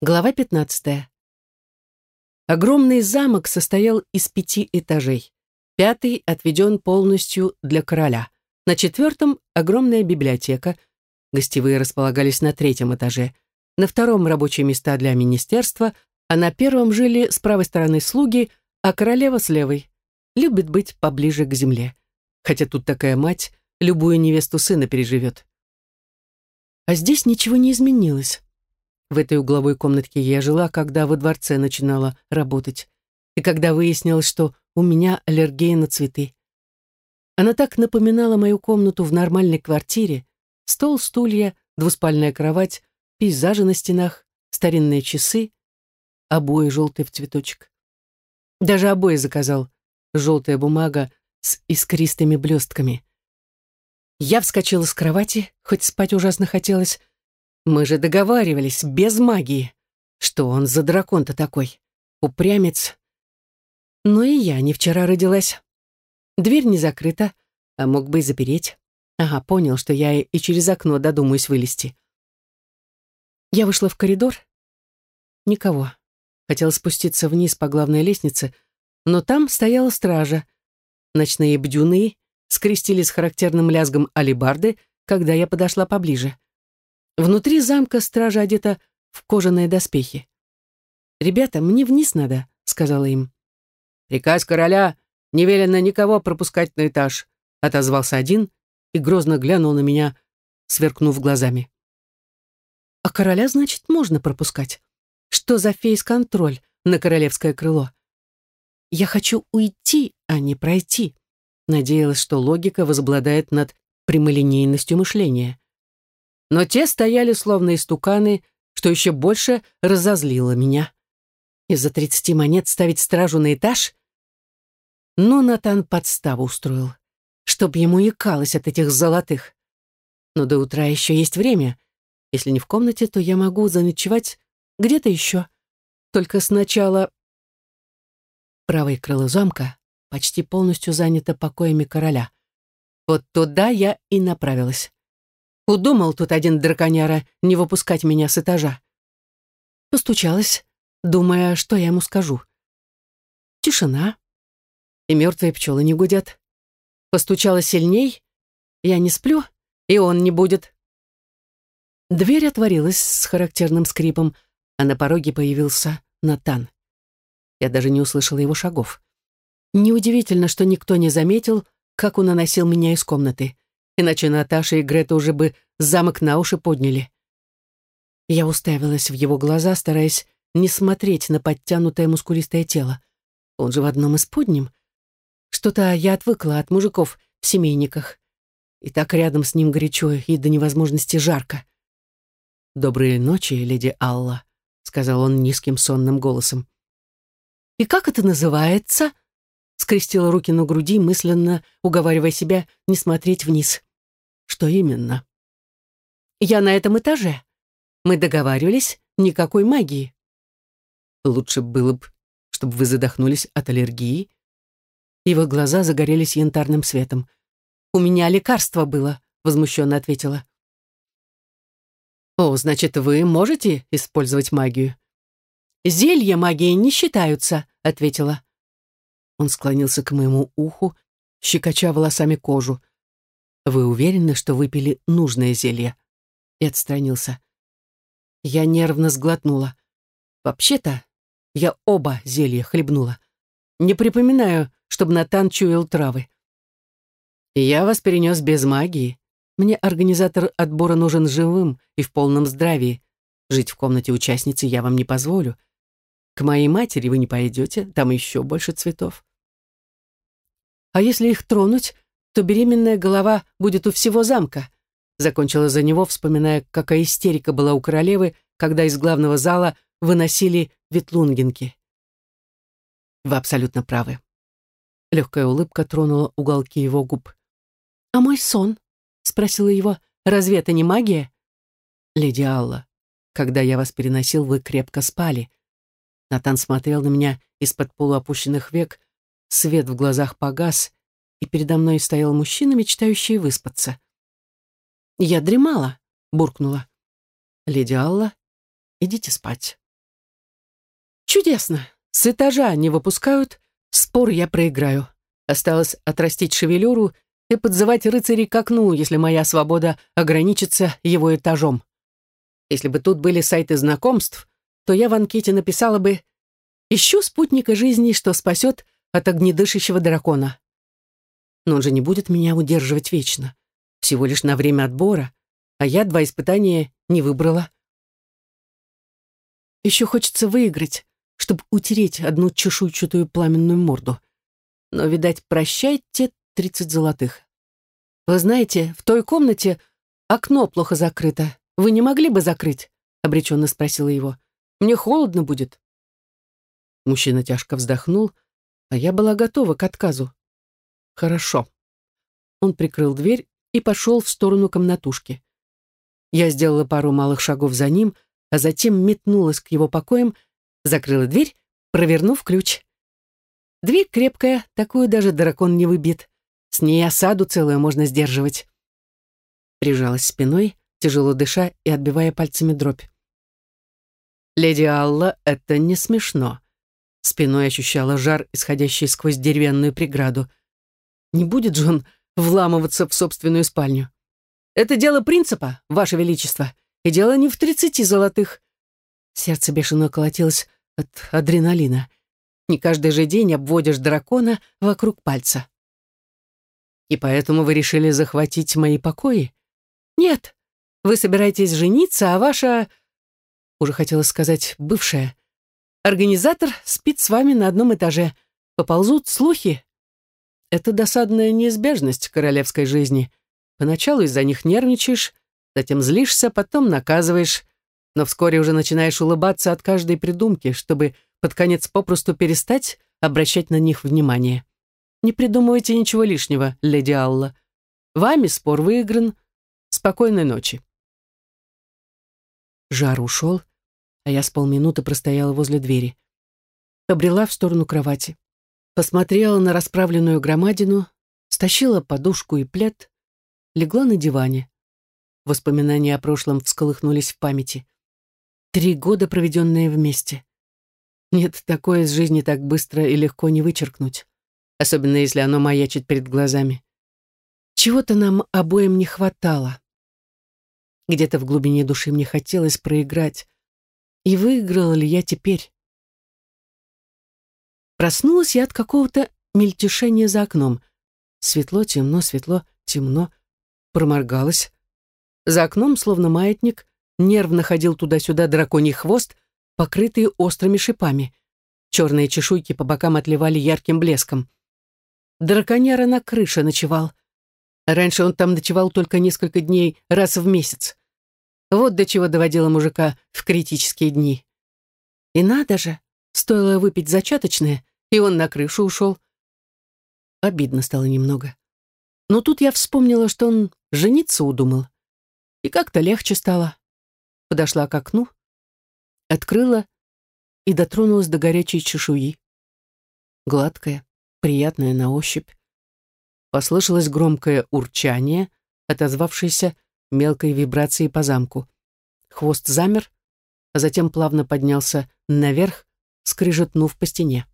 Глава 15. Огромный замок состоял из пяти этажей. Пятый отведен полностью для короля. На четвертом — огромная библиотека. Гостевые располагались на третьем этаже. На втором — рабочие места для министерства, а на первом жили с правой стороны слуги, а королева с левой. Любит быть поближе к земле. Хотя тут такая мать, любую невесту сына переживет. А здесь ничего не изменилось. В этой угловой комнатке я жила, когда во дворце начинала работать. И когда выяснилось, что у меня аллергия на цветы. Она так напоминала мою комнату в нормальной квартире. Стол, стулья, двуспальная кровать, пейзажи на стенах, старинные часы, обои желтые в цветочек. Даже обои заказал. Желтая бумага с искристыми блестками. Я вскочила с кровати, хоть спать ужасно хотелось, мы же договаривались, без магии. Что он за дракон-то такой? Упрямец. Но и я не вчера родилась. Дверь не закрыта, а мог бы и запереть. Ага, понял, что я и через окно додумаюсь вылезти. Я вышла в коридор. Никого. Хотела спуститься вниз по главной лестнице, но там стояла стража. Ночные бдюны скрестили с характерным лязгом алибарды, когда я подошла поближе. Внутри замка стража одета в кожаные доспехи. «Ребята, мне вниз надо», — сказала им. «Приказ короля не велено никого пропускать на этаж», — отозвался один и грозно глянул на меня, сверкнув глазами. «А короля, значит, можно пропускать? Что за фейс-контроль на королевское крыло? Я хочу уйти, а не пройти». Надеялась, что логика возобладает над прямолинейностью мышления но те стояли словно истуканы, что еще больше разозлило меня. Из-за тридцати монет ставить стражу на этаж? Ну, Натан подставу устроил, чтоб ему икалось от этих золотых. Но до утра еще есть время. Если не в комнате, то я могу заночевать где-то еще. Только сначала... Правое крыло замка почти полностью занято покоями короля. Вот туда я и направилась. Удумал тут один драконяра не выпускать меня с этажа. Постучалась, думая, что я ему скажу. Тишина. И мертвые пчелы не гудят. Постучала сильней. Я не сплю, и он не будет. Дверь отворилась с характерным скрипом, а на пороге появился Натан. Я даже не услышала его шагов. Неудивительно, что никто не заметил, как он уносил меня из комнаты иначе Наташа и Грета уже бы замок на уши подняли. Я уставилась в его глаза, стараясь не смотреть на подтянутое мускулистое тело. Он же в одном из подним. Что-то я отвыкла от мужиков в семейниках. И так рядом с ним горячо и до невозможности жарко. «Доброй ночи, леди Алла», — сказал он низким сонным голосом. «И как это называется?» скрестила руки на груди, мысленно уговаривая себя не смотреть вниз. Что именно? Я на этом этаже. Мы договаривались, никакой магии. Лучше было бы, чтобы вы задохнулись от аллергии. Его глаза загорелись янтарным светом. «У меня лекарство было», — возмущенно ответила. «О, значит, вы можете использовать магию?» «Зелья магии не считаются», — ответила. Он склонился к моему уху, щекоча волосами кожу. «Вы уверены, что выпили нужное зелье?» И отстранился. Я нервно сглотнула. «Вообще-то, я оба зелья хлебнула. Не припоминаю, чтобы Натан чуял травы. Я вас перенес без магии. Мне организатор отбора нужен живым и в полном здравии. Жить в комнате участницы я вам не позволю. К моей матери вы не пойдете, там еще больше цветов. А если их тронуть, то беременная голова будет у всего замка. Закончила за него, вспоминая, какая истерика была у королевы, когда из главного зала выносили ветлунгенки. Вы абсолютно правы. Легкая улыбка тронула уголки его губ. «А мой сон?» — спросила его. «Разве это не магия?» «Леди Алла, когда я вас переносил, вы крепко спали». Натан смотрел на меня из-под полуопущенных век, свет в глазах погас, и передо мной стоял мужчина, мечтающий выспаться. «Я дремала», — буркнула. «Леди Алла, идите спать. чудесно. С этажа не выпускают, спор я проиграю. Осталось отрастить шевелюру и подзывать рыцарей к окну, если моя свобода ограничится его этажом. Если бы тут были сайты знакомств, то я в анкете написала бы «Ищу спутника жизни, что спасет от огнедышащего дракона». Но он же не будет меня удерживать вечно. Всего лишь на время отбора, а я два испытания не выбрала. Еще хочется выиграть, чтобы утереть одну чешуйчатую пламенную морду. Но, видать, прощайте тридцать золотых. Вы знаете, в той комнате окно плохо закрыто. Вы не могли бы закрыть? Обреченно спросила его. Мне холодно будет. Мужчина тяжко вздохнул, а я была готова к отказу. Хорошо. Он прикрыл дверь и пошел в сторону комнатушки. Я сделала пару малых шагов за ним, а затем метнулась к его покоям, закрыла дверь, провернув ключ. Дверь крепкая, такую даже дракон не выбит. С ней осаду целую можно сдерживать. Прижалась спиной, тяжело дыша и отбивая пальцами дробь. «Леди Алла, это не смешно». Спиной ощущала жар, исходящий сквозь деревянную преграду. Не будет же он вламываться в собственную спальню. Это дело принципа, Ваше Величество, и дело не в тридцати золотых. Сердце бешено колотилось от адреналина. Не каждый же день обводишь дракона вокруг пальца. И поэтому вы решили захватить мои покои? Нет, вы собираетесь жениться, а ваша... Уже хотела сказать бывшая. Организатор спит с вами на одном этаже. Поползут слухи. Это досадная неизбежность королевской жизни. Поначалу из-за них нервничаешь, затем злишься, потом наказываешь, но вскоре уже начинаешь улыбаться от каждой придумки, чтобы под конец попросту перестать обращать на них внимание. Не придумывайте ничего лишнего, леди Алла. Вами спор выигран. Спокойной ночи. Жар ушел, а я с полминуты простояла возле двери. Побрела в сторону кровати. Посмотрела на расправленную громадину, стащила подушку и плед, легла на диване. Воспоминания о прошлом всколыхнулись в памяти. Три года, проведенные вместе. Нет, такое из жизни так быстро и легко не вычеркнуть. Особенно если оно маячит перед глазами. Чего-то нам обоим не хватало. Где-то в глубине души мне хотелось проиграть. И выиграла ли я теперь? Проснулась я от какого-то мельтешения за окном. Светло, темно, светло, темно проморгалась. За окном, словно маятник, нервно ходил туда-сюда драконий хвост, покрытый острыми шипами. Черные чешуйки по бокам отливали ярким блеском. Драконяра на крыше ночевал. Раньше он там ночевал только несколько дней раз в месяц. Вот до чего доводило мужика в критические дни. И надо же, стоило выпить зачаточное, и он на крышу ушел. Обидно стало немного. Но тут я вспомнила, что он жениться удумал. И как-то легче стало. Подошла к окну, открыла и дотронулась до горячей чешуи. Гладкая, приятная на ощупь. Послышалось громкое урчание, отозвавшееся мелкой вибрацией по замку. Хвост замер, а затем плавно поднялся наверх, скрижетнув по стене.